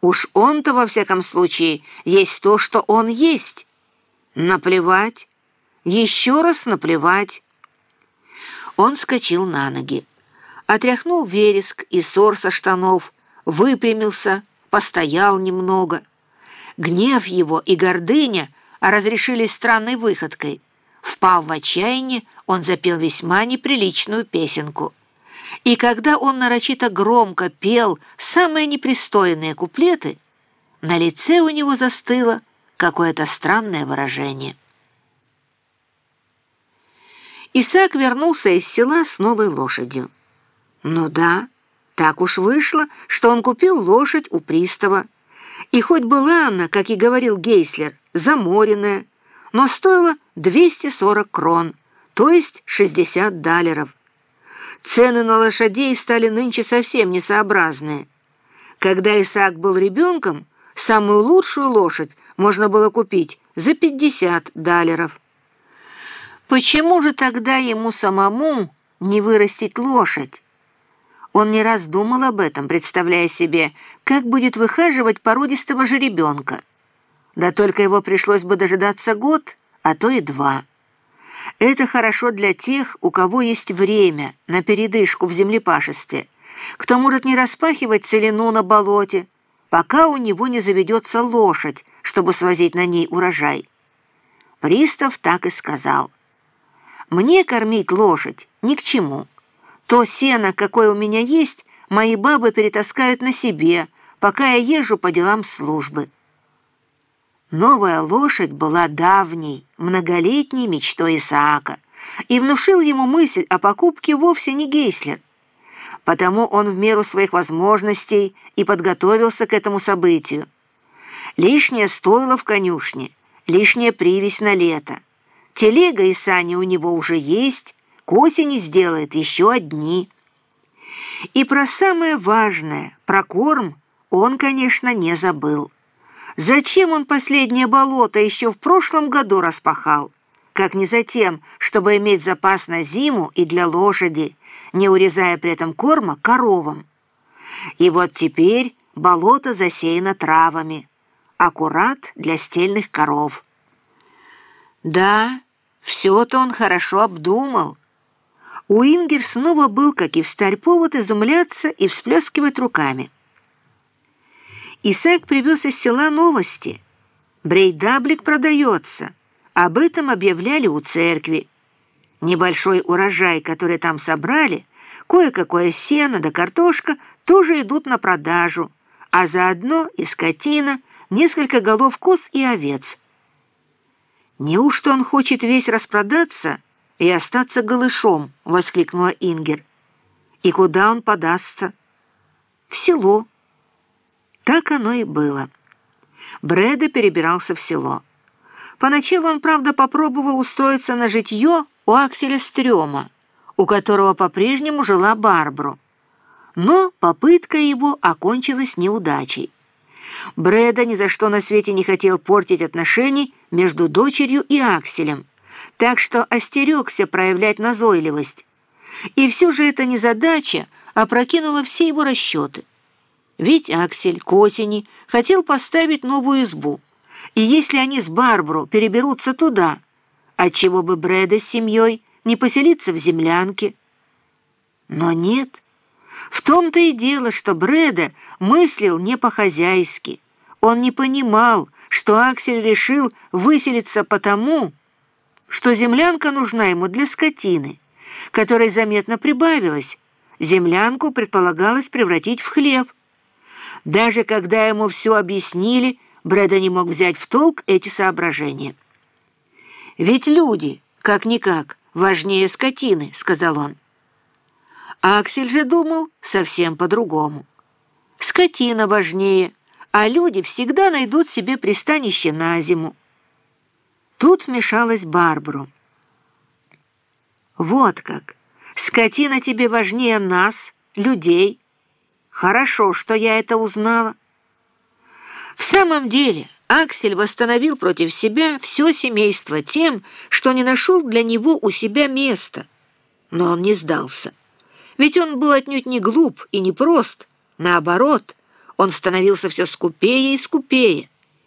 Уж он-то, во всяком случае, есть то, что он есть. Наплевать. Еще раз наплевать. Он вскочил на ноги, отряхнул вереск и сор со штанов, выпрямился, постоял немного. Гнев его и гордыня разрешились странной выходкой. Впав в отчаяние, он запел весьма неприличную песенку. И когда он нарочито громко пел самые непристойные куплеты, на лице у него застыло какое-то странное выражение. Исаак вернулся из села с новой лошадью. Ну да, так уж вышло, что он купил лошадь у пристава. И хоть была она, как и говорил Гейслер, заморенная, но стоила 240 крон, то есть 60 далеров. Цены на лошадей стали нынче совсем несообразные. Когда Исаак был ребенком, самую лучшую лошадь можно было купить за 50 далеров. Почему же тогда ему самому не вырастить лошадь? Он не раз думал об этом, представляя себе, как будет выхаживать породистого жеребенка. Да только его пришлось бы дожидаться год, а то и два. Это хорошо для тех, у кого есть время на передышку в землепашестве, кто может не распахивать целину на болоте, пока у него не заведется лошадь, чтобы свозить на ней урожай. Пристав так и сказал — мне кормить лошадь ни к чему. То сено, какое у меня есть, мои бабы перетаскают на себе, пока я езжу по делам службы. Новая лошадь была давней, многолетней мечтой Исаака и внушил ему мысль о покупке вовсе не Гейслер. Потому он в меру своих возможностей и подготовился к этому событию. Лишнее стоило в конюшне, лишняя привязь на лето. Телега и сани у него уже есть, к осени сделает еще одни. И про самое важное, про корм, он, конечно, не забыл. Зачем он последнее болото еще в прошлом году распахал? Как не за тем, чтобы иметь запас на зиму и для лошади, не урезая при этом корма коровам. И вот теперь болото засеяно травами, аккурат для стельных коров. Да, все-то он хорошо обдумал. У Ингер снова был, как и в старь, повод изумляться и всплескивать руками. Исаак привез из села новости. Брейдаблик продается. Об этом объявляли у церкви. Небольшой урожай, который там собрали, кое-какое сено да картошка тоже идут на продажу, а заодно и скотина, несколько голов коз и овец. «Неужто он хочет весь распродаться и остаться голышом?» — воскликнула Ингер. «И куда он подастся?» «В село». Так оно и было. Брэда перебирался в село. Поначалу он, правда, попробовал устроиться на житье у Акселя Стрёма, у которого по-прежнему жила Барбру. Но попытка его окончилась неудачей. Брэда ни за что на свете не хотел портить отношений между дочерью и Акселем, так что остерегся проявлять назойливость. И все же эта незадача опрокинула все его расчеты. Ведь Аксель к осени хотел поставить новую избу, и если они с Барбару переберутся туда, отчего бы Брэда с семьей не поселиться в землянке? Но нет, в том-то и дело, что Брэда мыслил не по-хозяйски. Он не понимал, что Аксель решил выселиться потому, что землянка нужна ему для скотины, которой заметно прибавилось. Землянку предполагалось превратить в хлеб. Даже когда ему все объяснили, Брэда не мог взять в толк эти соображения. «Ведь люди, как-никак, важнее скотины», — сказал он. Аксель же думал совсем по-другому. Скотина важнее, а люди всегда найдут себе пристанище на зиму. Тут вмешалась Барбару. «Вот как! Скотина тебе важнее нас, людей. Хорошо, что я это узнала». В самом деле Аксель восстановил против себя все семейство тем, что не нашел для него у себя места. Но он не сдался. Ведь он был отнюдь не глуп и не прост. Наоборот, Он становился все скупее и скупее.